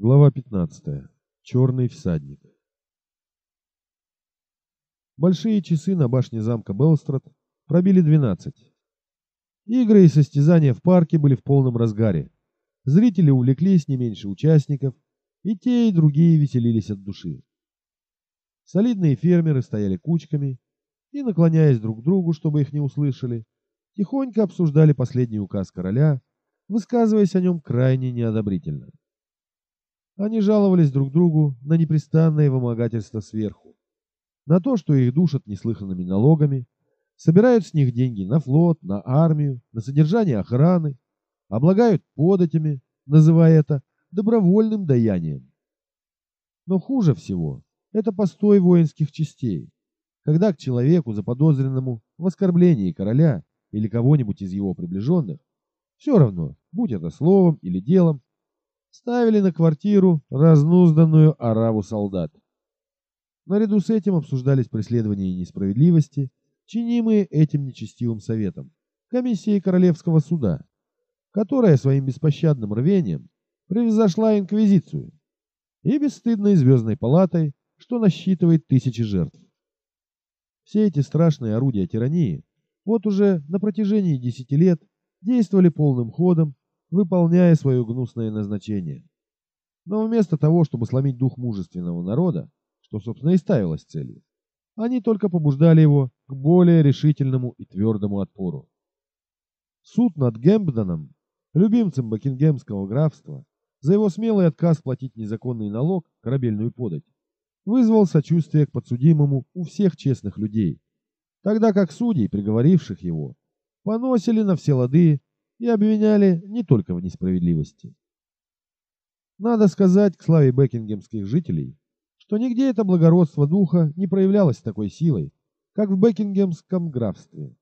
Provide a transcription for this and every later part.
Глава 15. Черный всадник. Большие часы на башне замка Белстрад пробили 12. Игры и состязания в парке были в полном разгаре. Зрители увлеклись не меньше участников, и те, и другие веселились от души. Солидные фермеры стояли кучками и, наклоняясь друг к другу, чтобы их не услышали, тихонько обсуждали последний указ короля, высказываясь о нем крайне неодобрительно. Они жаловались друг другу на непрестанное вымогательство сверху, на то, что их душат неслыханными налогами, собирают с них деньги на флот, на армию, на содержание охраны, облагают податями, называя это добровольным даянием. Но хуже всего это постой воинских частей, когда к человеку, заподозренному в оскорблении короля или кого-нибудь из его приближенных, все равно, будь это словом или делом, ставили на квартиру разнузданную ораву солдат. Наряду с этим обсуждались преследования и несправедливости, чинимые этим нечестивым советом, комиссией Королевского суда, которая своим беспощадным рвением превзошла инквизицию и бесстыдной звездной палатой, что насчитывает тысячи жертв. Все эти страшные орудия тирании вот уже на протяжении десяти лет действовали полным ходом выполняя свое гнусное назначение. Но вместо того, чтобы сломить дух мужественного народа, что, собственно, и ставилось целью, они только побуждали его к более решительному и твердому отпору. Суд над Гембдоном, любимцем Бакингемского графства, за его смелый отказ платить незаконный налог, корабельную подать, вызвал сочувствие к подсудимому у всех честных людей, тогда как судей, приговоривших его, поносили на все лады и обвиняли не только в несправедливости. Надо сказать к славе бекингемских жителей, что нигде это благородство духа не проявлялось такой силой, как в Бекингемском графстве.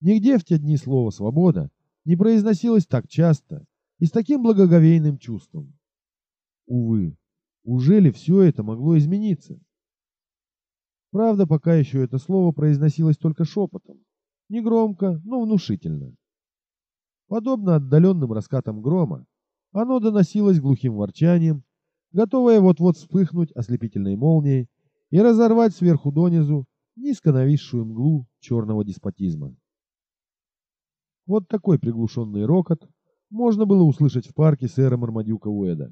Нигде в те дни слово «свобода» не произносилось так часто и с таким благоговейным чувством. Увы, уже ли все это могло измениться? Правда, пока еще это слово произносилось только шепотом, негромко, но внушительно. Подобно отдаленным раскатам грома, оно доносилось глухим ворчанием, готовое вот-вот вспыхнуть ослепительной молнией и разорвать сверху донизу низко нависшую мглу черного деспотизма. Вот такой приглушенный рокот можно было услышать в парке сэра Мармадюка Уэда.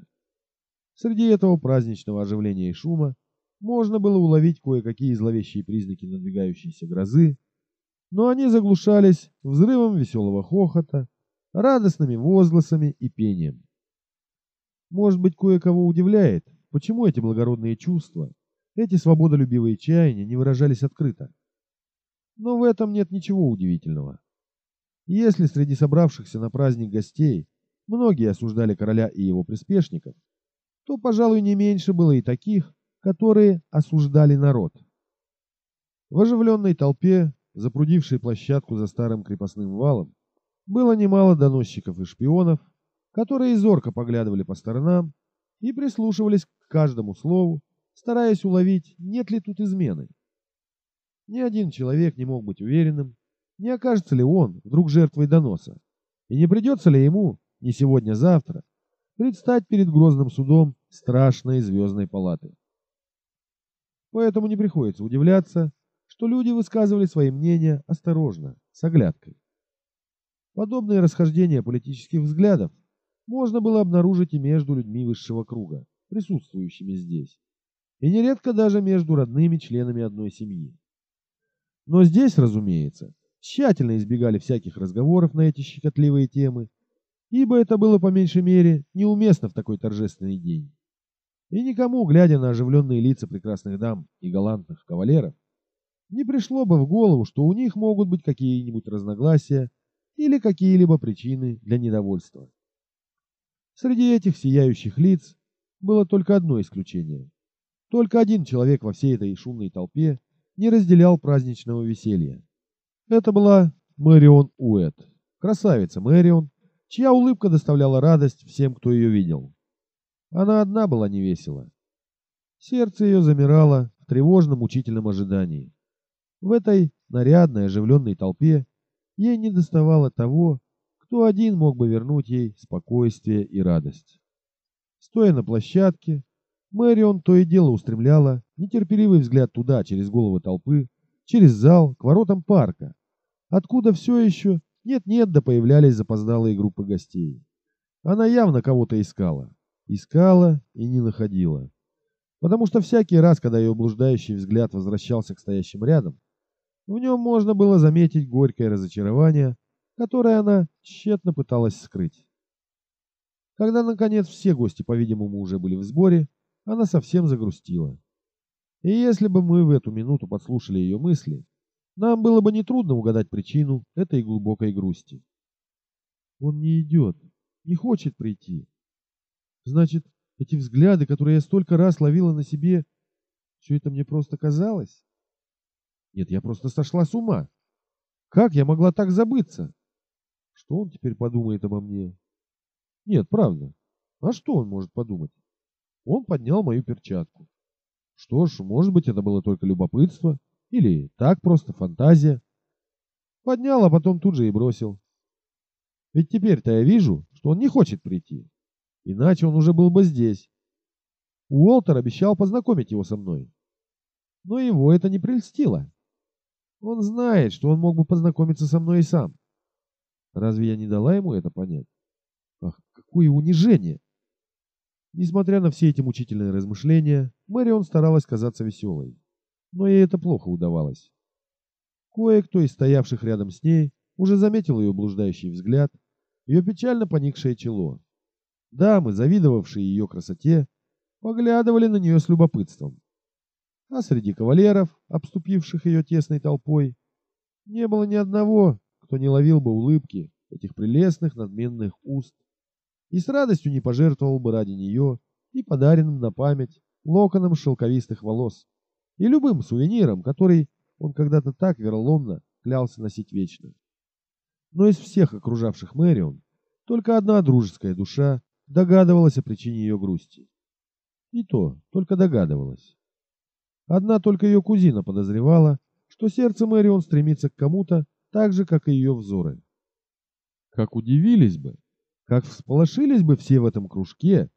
Среди этого праздничного оживления и шума можно было уловить кое-какие зловещие признаки надвигающейся грозы, но они заглушались взрывом веселого хохота, радостными возгласами и пением. Может быть, кое-кого удивляет, почему эти благородные чувства, эти свободолюбивые чаяния не выражались открыто. Но в этом нет ничего удивительного. Если среди собравшихся на праздник гостей многие осуждали короля и его приспешников, то, пожалуй, не меньше было и таких, которые осуждали народ. В оживленной толпе, запрудившей площадку за старым крепостным валом, было немало доносчиков и шпионов, которые зорко поглядывали по сторонам и прислушивались к каждому слову, стараясь уловить, нет ли тут измены. Ни один человек не мог быть уверенным, не окажется ли он вдруг жертвой доноса, и не придется ли ему, не сегодня-завтра, предстать перед грозным судом страшной звездной палаты. Поэтому не приходится удивляться, что люди высказывали свои мнения осторожно, с оглядкой. Подобные расхождения политических взглядов можно было обнаружить и между людьми высшего круга, присутствующими здесь, и нередко даже между родными членами одной семьи. Но здесь, разумеется, тщательно избегали всяких разговоров на эти щекотливые темы, ибо это было по меньшей мере неуместно в такой торжественный день. И никому, глядя на оживленные лица прекрасных дам и галантных кавалеров, не пришло бы в голову, что у них могут быть какие-нибудь разногласия или какие-либо причины для недовольства. Среди этих сияющих лиц было только одно исключение. Только один человек во всей этой шумной толпе не разделял праздничного веселья. Это была Мэрион Уэт, красавица Мэрион, чья улыбка доставляла радость всем, кто ее видел. Она одна была невесела. Сердце ее замирало в тревожном мучительном ожидании. В этой нарядной оживленной толпе Ей не доставало того, кто один мог бы вернуть ей спокойствие и радость. Стоя на площадке, Мэрион то и дело устремляла нетерпеливый взгляд туда, через головы толпы, через зал, к воротам парка, откуда все еще нет-нет да появлялись запоздалые группы гостей. Она явно кого-то искала. Искала и не находила. Потому что всякий раз, когда ее блуждающий взгляд возвращался к стоящим рядом, в нем можно было заметить горькое разочарование, которое она тщетно пыталась скрыть. Когда, наконец, все гости, по-видимому, уже были в сборе, она совсем загрустила. И если бы мы в эту минуту подслушали ее мысли, нам было бы нетрудно угадать причину этой глубокой грусти. Он не идет, не хочет прийти. Значит, эти взгляды, которые я столько раз ловила на себе, все это мне просто казалось? Нет, я просто сошла с ума. Как я могла так забыться? Что он теперь подумает обо мне? Нет, правда. А что он может подумать? Он поднял мою перчатку. Что ж, может быть, это было только любопытство, или так просто фантазия. Поднял, а потом тут же и бросил. Ведь теперь-то я вижу, что он не хочет прийти. Иначе он уже был бы здесь. Уолтер обещал познакомить его со мной. Но его это не прельстило. Он знает, что он мог бы познакомиться со мной и сам. Разве я не дала ему это понять? Ах, какое унижение! Несмотря на все эти мучительные размышления, Мэрион старалась казаться веселой. Но ей это плохо удавалось. Кое-кто из стоявших рядом с ней уже заметил ее блуждающий взгляд, ее печально поникшее чело. Дамы, завидовавшие ее красоте, поглядывали на нее с любопытством. А среди кавалеров, обступивших ее тесной толпой, не было ни одного, кто не ловил бы улыбки этих прелестных надменных уст и с радостью не пожертвовал бы ради нее и подаренным на память локоном шелковистых волос и любым сувениром, который он когда-то так вероломно клялся носить вечно. Но из всех окружавших Мэрион только одна дружеская душа догадывалась о причине ее грусти. И то, только догадывалась. Одна только ее кузина подозревала, что сердце Мэрион стремится к кому-то так же, как и ее взоры. Как удивились бы, как всполошились бы все в этом кружке,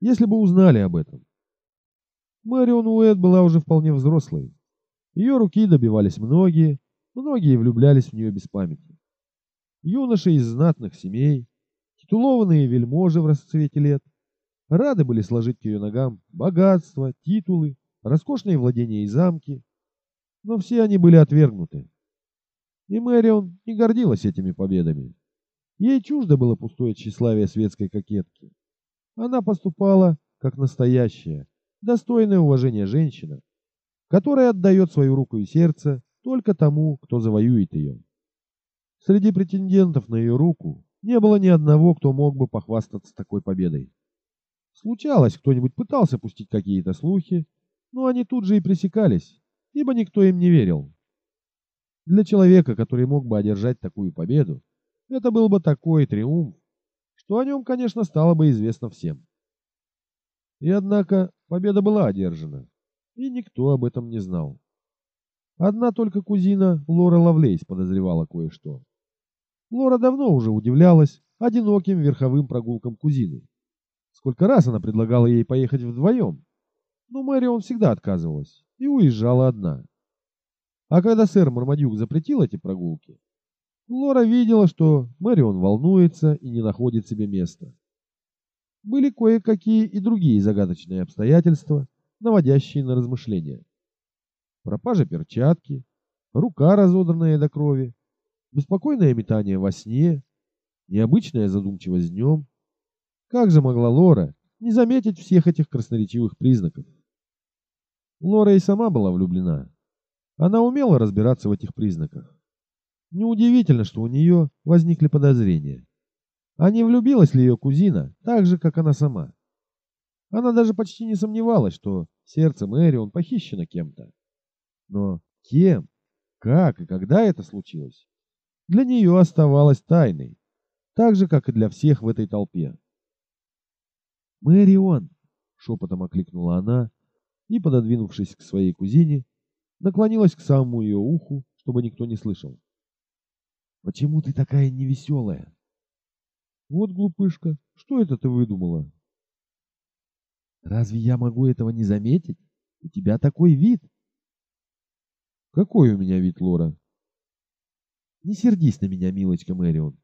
если бы узнали об этом. Мэрион Уэд была уже вполне взрослой. Ее руки добивались многие, многие влюблялись в нее без памяти. Юноши из знатных семей, титулованные вельможи в расцвете лет, рады были сложить к ее ногам богатство, титулы, роскошные владения и замки, но все они были отвергнуты. И Мэрион не гордилась этими победами. Ей чуждо было пустое тщеславие светской кокетки. Она поступала как настоящая, достойная уважения женщина, которая отдает свою руку и сердце только тому, кто завоюет ее. Среди претендентов на ее руку не было ни одного, кто мог бы похвастаться такой победой. Случалось, кто-нибудь пытался пустить какие-то слухи, но они тут же и пресекались, ибо никто им не верил. Для человека, который мог бы одержать такую победу, это был бы такой триумф, что о нем, конечно, стало бы известно всем. И однако победа была одержана, и никто об этом не знал. Одна только кузина Лора Лавлейс подозревала кое-что. Лора давно уже удивлялась одиноким верховым прогулкам кузины. Сколько раз она предлагала ей поехать вдвоем, но Мэрион всегда отказывалась и уезжала одна. А когда сэр Мармадюк запретил эти прогулки, Лора видела, что Мэрион волнуется и не находит себе места. Были кое-какие и другие загадочные обстоятельства, наводящие на размышления. Пропажа перчатки, рука, разодранная до крови, беспокойное метание во сне, необычная задумчивость днем. Как же могла Лора не заметить всех этих красноречивых признаков? Лора и сама была влюблена. Она умела разбираться в этих признаках. Неудивительно, что у нее возникли подозрения. А не влюбилась ли ее кузина, так же, как она сама? Она даже почти не сомневалась, что сердце Мэрион похищено кем-то. Но кем, как и когда это случилось, для нее оставалось тайной, так же, как и для всех в этой толпе. «Мэрион!» — шепотом окликнула она и, пододвинувшись к своей кузине, наклонилась к самому ее уху, чтобы никто не слышал. Почему ты такая невеселая? Вот глупышка, что это ты выдумала? Разве я могу этого не заметить? У тебя такой вид. Какой у меня вид, Лора? Не сердись на меня, милочка Мэрион.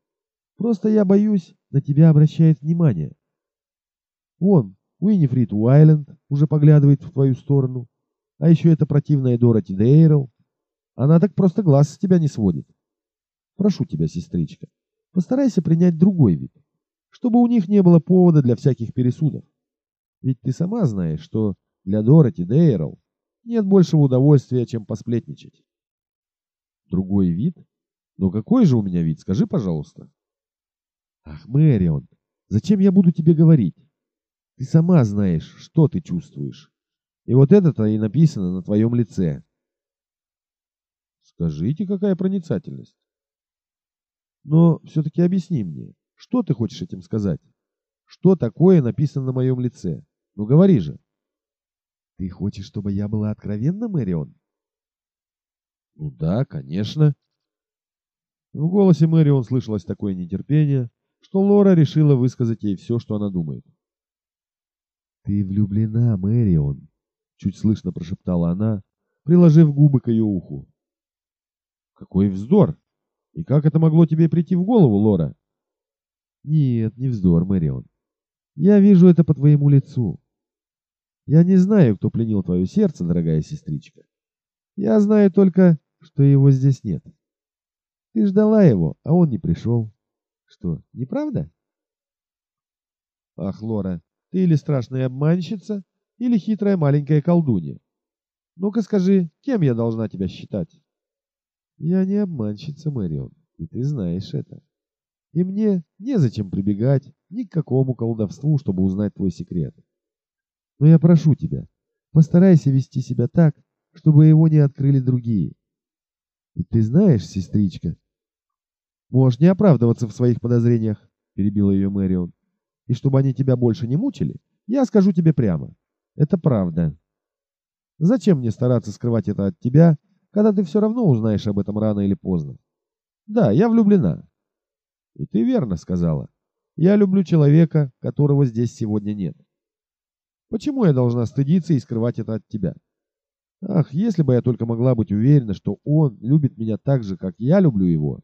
Просто я боюсь, на тебя обращает внимание. Вон, Уиннифрид Уайленд уже поглядывает в твою сторону. А еще эта противная Дороти Дейрл. Она так просто глаз с тебя не сводит. Прошу тебя, сестричка, постарайся принять другой вид, чтобы у них не было повода для всяких пересудов. Ведь ты сама знаешь, что для Дороти Дейрл нет большего удовольствия, чем посплетничать. Другой вид? Но какой же у меня вид, скажи, пожалуйста. Ах, Мэрион, зачем я буду тебе говорить? Ты сама знаешь, что ты чувствуешь. И вот это-то и написано на твоем лице. Скажите, какая проницательность. Но все-таки объясни мне, что ты хочешь этим сказать? Что такое написано на моем лице? Ну говори же. Ты хочешь, чтобы я была откровенна, Мэрион? Ну да, конечно. В голосе Мэрион слышалось такое нетерпение, что Лора решила высказать ей все, что она думает. «Ты влюблена, Мэрион», — чуть слышно прошептала она, приложив губы к ее уху. «Какой вздор! И как это могло тебе прийти в голову, Лора?» «Нет, не вздор, Мэрион. Я вижу это по твоему лицу. Я не знаю, кто пленил твое сердце, дорогая сестричка. Я знаю только, что его здесь нет. Ты ждала его, а он не пришел. Что, неправда? Ах, Лора, ты или страшная обманщица, или хитрая маленькая колдунья. Ну-ка скажи, кем я должна тебя считать? Я не обманщица, Мэрион, и ты знаешь это. И мне незачем прибегать ни к какому колдовству, чтобы узнать твой секрет. Но я прошу тебя, постарайся вести себя так, чтобы его не открыли другие. Ведь ты знаешь, сестричка, Можешь не оправдываться в своих подозрениях, перебила ее Мэрион. И чтобы они тебя больше не мучили, я скажу тебе прямо. Это правда. Зачем мне стараться скрывать это от тебя, когда ты все равно узнаешь об этом рано или поздно? Да, я влюблена. И ты верно сказала. Я люблю человека, которого здесь сегодня нет. Почему я должна стыдиться и скрывать это от тебя? Ах, если бы я только могла быть уверена, что он любит меня так же, как я люблю его.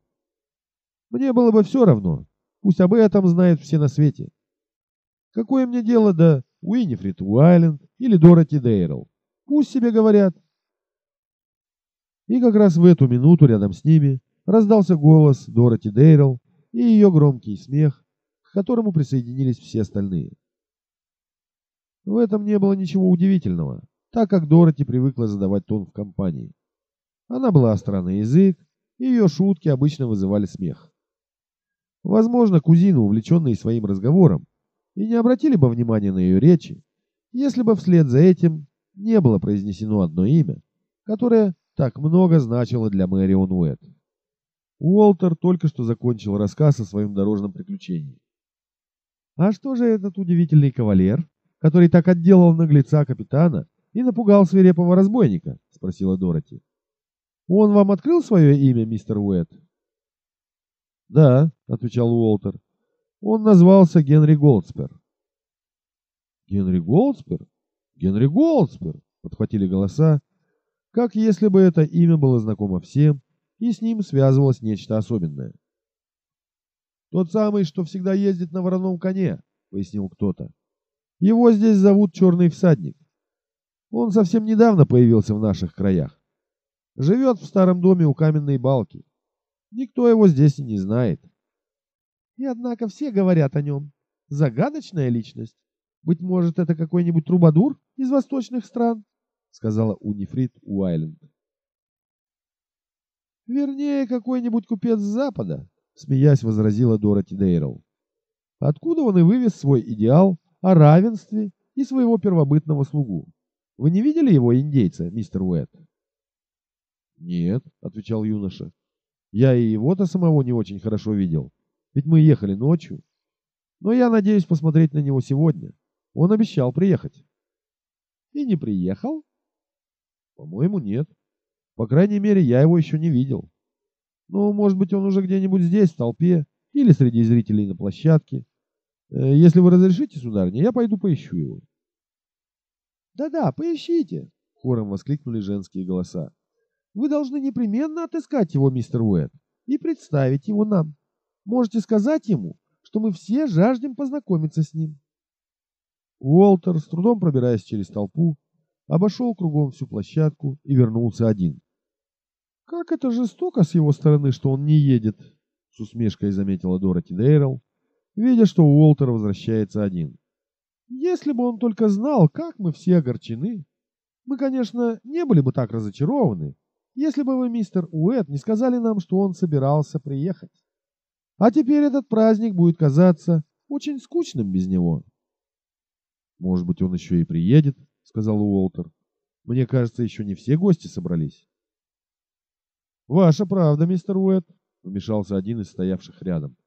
Мне было бы все равно. Пусть об этом знают все на свете. Какое мне дело до Уиннифрид Уайленд или Дороти Дейрл? Пусть себе говорят. И как раз в эту минуту рядом с ними раздался голос Дороти Дейрл и ее громкий смех, к которому присоединились все остальные. В этом не было ничего удивительного, так как Дороти привыкла задавать тон в компании. Она была остра на язык, и ее шутки обычно вызывали смех. Возможно, кузины, увлеченные своим разговором, и не обратили бы внимания на ее речи, если бы вслед за этим не было произнесено одно имя, которое так много значило для Мэрион Уэт. Уолтер только что закончил рассказ о своем дорожном приключении. «А что же этот удивительный кавалер, который так отделал наглеца капитана и напугал свирепого разбойника?» — спросила Дороти. «Он вам открыл свое имя, мистер Уэт?» «Да», — отвечал Уолтер. «Он назвался Генри Голдспер». «Генри Голдспер? Генри Голдспер!» — подхватили голоса, как если бы это имя было знакомо всем, и с ним связывалось нечто особенное. «Тот самый, что всегда ездит на вороном коне», — пояснил кто-то. «Его здесь зовут Черный Всадник. Он совсем недавно появился в наших краях. Живет в старом доме у каменной балки. Никто его здесь и не знает. И однако все говорят о нем. Загадочная личность. Быть может, это какой-нибудь трубадур из восточных стран, сказала Унифрид Уайленд. Вернее, какой-нибудь купец с запада, смеясь возразила Дороти Дейрл. Откуда он и вывез свой идеал о равенстве и своего первобытного слугу? Вы не видели его индейца, мистер Уэт? Нет, отвечал юноша. Я и его-то самого не очень хорошо видел, ведь мы ехали ночью. Но я надеюсь посмотреть на него сегодня. Он обещал приехать. И не приехал? По-моему, нет. По крайней мере, я его еще не видел. Ну, может быть, он уже где-нибудь здесь, в толпе, или среди зрителей на площадке. Э, если вы разрешите, сударыня, я пойду поищу его. Да-да, поищите, хором воскликнули женские голоса. Вы должны непременно отыскать его, мистер Уэд, и представить его нам. Можете сказать ему, что мы все жаждем познакомиться с ним. Уолтер, с трудом пробираясь через толпу, обошел кругом всю площадку и вернулся один. «Как это жестоко с его стороны, что он не едет!» — с усмешкой заметила Дороти Дейрл, видя, что Уолтер возвращается один. «Если бы он только знал, как мы все огорчены! Мы, конечно, не были бы так разочарованы, если бы вы, мистер Уэт, не сказали нам, что он собирался приехать. А теперь этот праздник будет казаться очень скучным без него». «Может быть, он еще и приедет?» — сказал Уолтер. «Мне кажется, еще не все гости собрались». «Ваша правда, мистер Уэт», — вмешался один из стоявших рядом.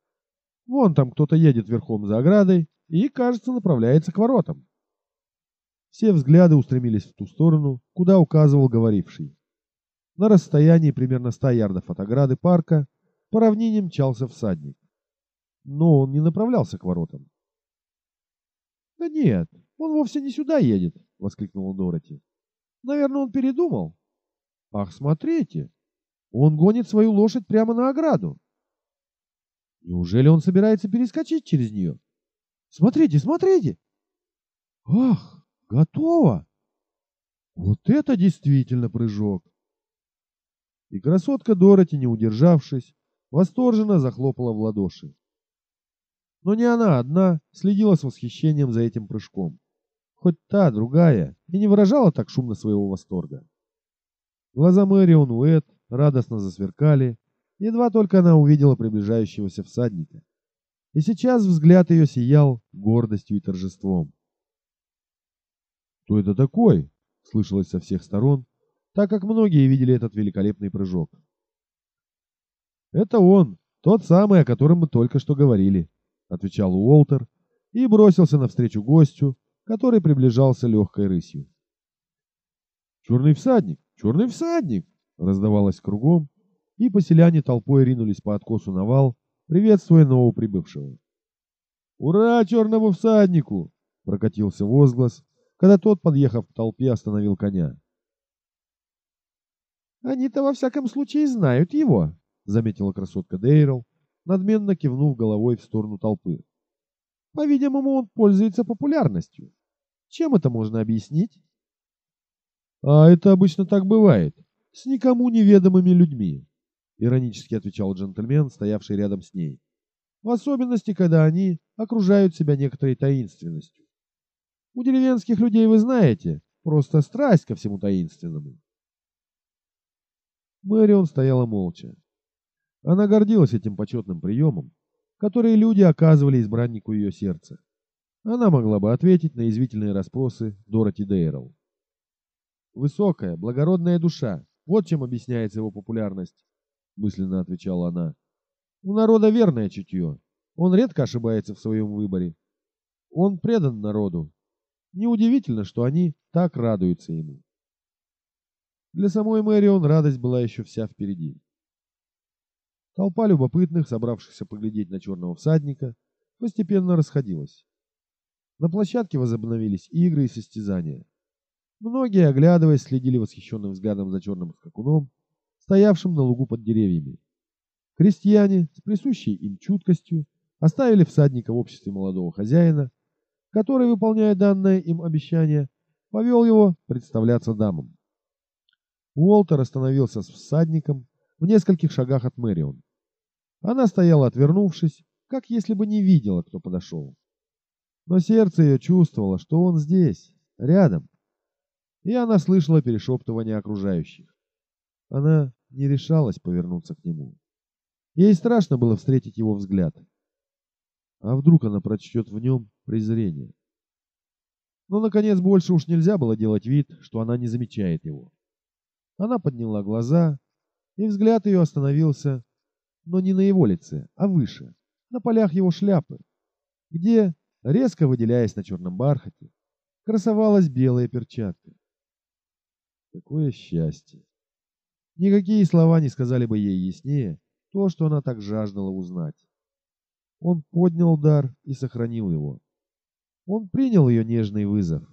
«Вон там кто-то едет верхом за оградой и, кажется, направляется к воротам». Все взгляды устремились в ту сторону, куда указывал говоривший. На расстоянии примерно ста ярдов от ограды парка по равнине мчался всадник. Но он не направлялся к воротам. «Да нет, он вовсе не сюда едет!» — воскликнула Дороти. «Наверное, он передумал». «Ах, смотрите! Он гонит свою лошадь прямо на ограду!» «Неужели он собирается перескочить через нее?» «Смотрите, смотрите!» «Ах, готово!» «Вот это действительно прыжок!» И красотка Дороти, не удержавшись, восторженно захлопала в ладоши. Но не она одна следила с восхищением за этим прыжком. Хоть та, другая, и не выражала так шумно своего восторга. Глаза Мэрион Уэт радостно засверкали, едва только она увидела приближающегося всадника. И сейчас взгляд ее сиял гордостью и торжеством. «Кто это такой?» — слышалось со всех сторон, так как многие видели этот великолепный прыжок. «Это он, тот самый, о котором мы только что говорили», — отвечал Уолтер и бросился навстречу гостю, который приближался легкой рысью. «Черный всадник! Черный всадник!» раздавалось кругом, и поселяне толпой ринулись по откосу на вал, приветствуя новоприбывшего. «Ура черному всаднику!» — прокатился возглас, когда тот, подъехав к толпе, остановил коня. «Они-то во всяком случае знают его», — заметила красотка Дейрл, надменно кивнув головой в сторону толпы. По-видимому, он пользуется популярностью. Чем это можно объяснить? А это обычно так бывает, с никому неведомыми людьми, иронически отвечал джентльмен, стоявший рядом с ней. В особенности, когда они окружают себя некоторой таинственностью. У деревенских людей, вы знаете, просто страсть ко всему таинственному. Мэрион стояла молча. Она гордилась этим почетным приемом, которые люди оказывали избраннику ее сердца. Она могла бы ответить на извительные расспросы Дороти Дейрл. «Высокая, благородная душа, вот чем объясняется его популярность», — мысленно отвечала она. «У народа верное чутье. Он редко ошибается в своем выборе. Он предан народу. Неудивительно, что они так радуются ему». Для самой Мэрион радость была еще вся впереди. Толпа любопытных, собравшихся поглядеть на черного всадника, постепенно расходилась. На площадке возобновились игры и состязания. Многие, оглядываясь, следили восхищенным взглядом за черным скакуном, стоявшим на лугу под деревьями. Крестьяне, с присущей им чуткостью, оставили всадника в обществе молодого хозяина, который, выполняя данное им обещание, повел его представляться дамам. Уолтер остановился с всадником, в нескольких шагах от Мэрион. Она стояла отвернувшись, как если бы не видела, кто подошел. Но сердце ее чувствовало, что он здесь, рядом. И она слышала перешептывание окружающих. Она не решалась повернуться к нему. Ей страшно было встретить его взгляд. А вдруг она прочтет в нем презрение? Но, наконец, больше уж нельзя было делать вид, что она не замечает его. Она подняла глаза и взгляд ее остановился, но не на его лице, а выше, на полях его шляпы, где, резко выделяясь на черном бархате, красовалась белая перчатка. Какое счастье! Никакие слова не сказали бы ей яснее то, что она так жаждала узнать. Он поднял дар и сохранил его. Он принял ее нежный вызов.